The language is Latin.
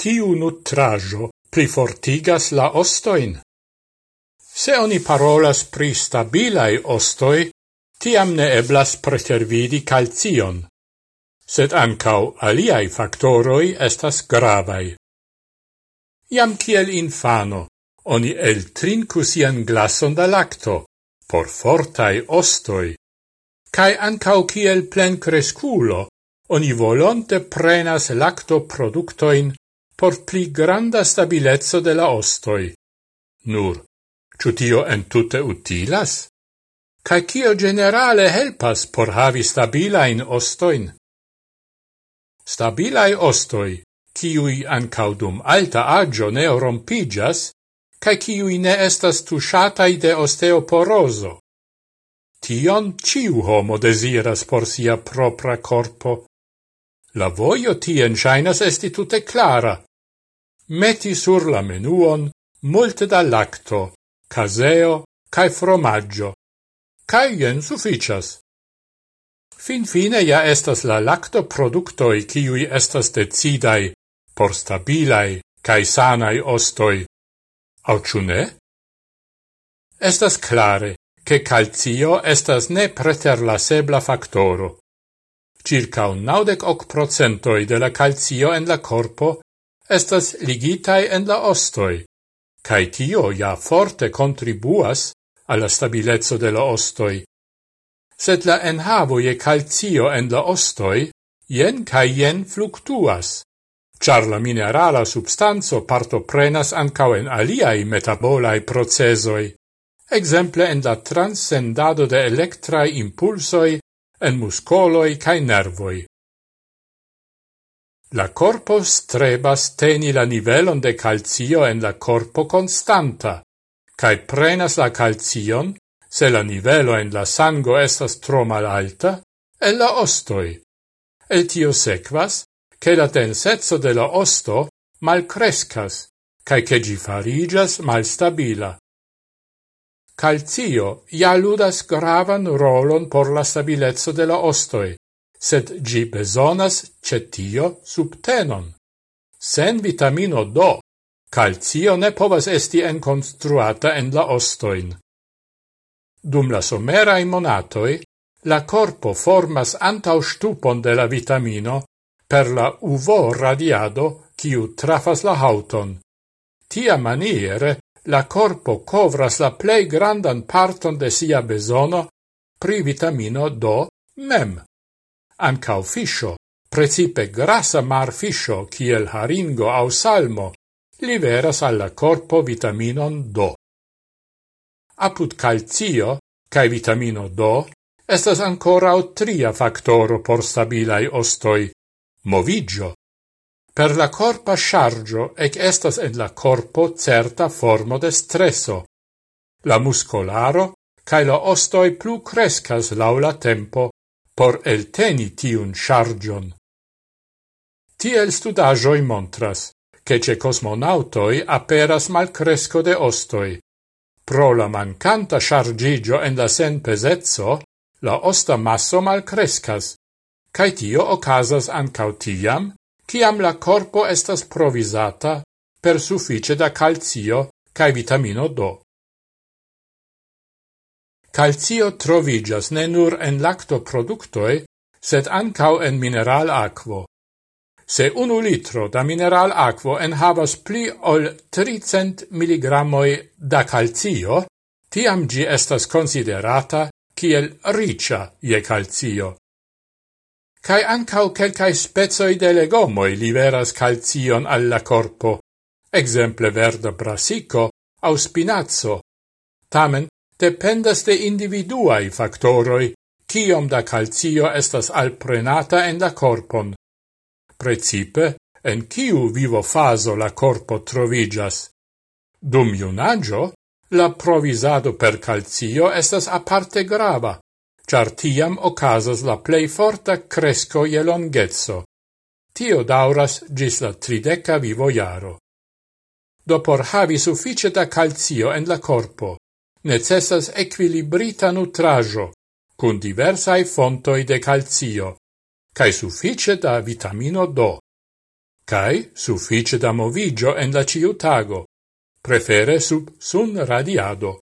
tiu nutrajo plifortigas la ostoin. Se oni parolas pri stabilai ostoi, tiam ne eblas pretervidi calcion, sed ancau aliai factoroi estas gravai. Iam kiel infano, oni el trincusian glason da lacto, por fortai ostoi, cae ancau kiel plen cresculo, oni volonte prenas lacto productoin por pli granda stabilezzo de la ostoi. Nur, ciu tio entute utilas? Cae cio generale helpas por havi stabilain ostoin? Stabilai ostoi, ciui ancaudum alta agio ne rompigas, cae ciui ne estas tushatai de osteoporoso. Tion ciu homo desiras por sia propra corpo. La voio tien shainas esti tute clara, meti sur la menuon multe da lacto, caseo, cae fromaggio, cae jen sufficias. Fin fine ja estas la lacto productoi ciui estas decidai por stabilai cae sanai ostoi, au ciune? Estas clare, che calcio estas ne preterlasebla factoro. Circa un naudec hoc procentoi de la calcio en la corpo estas ligitai en la ostoi, cae tio ja forte contribuas alla stabilezzo de la ostoi. Sed la enhavo je calcio en la ostoi, jen cae jen fluctuas, char la minerala substanzo partoprenas ancao en aliai metabolai procesoi, exemple en la transcendado de electrae impulsoi en muscoloi cae nervoi. La corpo strebas teni la nivelon de calcio en la corpo constanta, cae prenas la calcion, se la nivelo en la sango estas tro mal alta, el la ostoi. El tio sequas, che la densetzo de la osto mal crescas, cae che gi farigas malstabila. Calcio ja ludas gravan rolon por la stabilezzo de la ostoi, sed gi besonas cetio subtenon. Sen vitamino D, calcio ne povas esti enconstruata en la ostoin. Dum la somerae monatoi, la corpo formas antau stupon de la vitamino per la UV radiado kiu trafas la hauton. Tia maniere, la corpo covras la plei grandan parton de sia besono pri vitamino D mem ancau fiscio, precipe grassa mar fiscio, kiel haringo au salmo, liveras alla corpo vitaminon do. Apud calcio, cae vitamino do, estas ancora o tria factoro por stabilai ostoi, movigio. Per la corpa chargio ec estas en la corpo certa formo de stresso. La muscolaro, cae la ostoi plu crescas laula tempo por elteni tiun chargion. Tiel studajoi montras, che ce cosmonautoi aperas malcresco de ostoi. Pro la mancanta chargigio en la sen pesezzo, la osta masso malcrescas, cae tio ocasas ancau tiam, ciam la corpo estas provisata per suffice da calzio cae vitamino do. Calcio trovigas ne nur en lactoproductoi, sed ancau en mineral aquo. Se unu litro da mineral aquo en havas pli ol 300 milligramoi da calcio, tiam gi estas considerata kiel ricia je calcio. Cai ancau quelcae spezoi de legomoi liberas calcion alla corpo, exemple verda brasico au spinazzo. Tamen, dependas de individuai factoroi, ciom da calcio estas alprenata en la corpon. Precipe, en ciu vivo faso la corpo trovigas. Dum iunagio, la provisado per calcio estas aparte grava, char tiam ocasas la plei forta cresco e longezzo. Tio dauras gis la trideca vivo iaro. Do por havi suffice da calcio en la corpo, necessas equilibrita nutrajo, cun diversae fontoi de calcio, cae suffice da vitamino D, cae suffice da movigio en la ciutago, prefere sub sun radiado.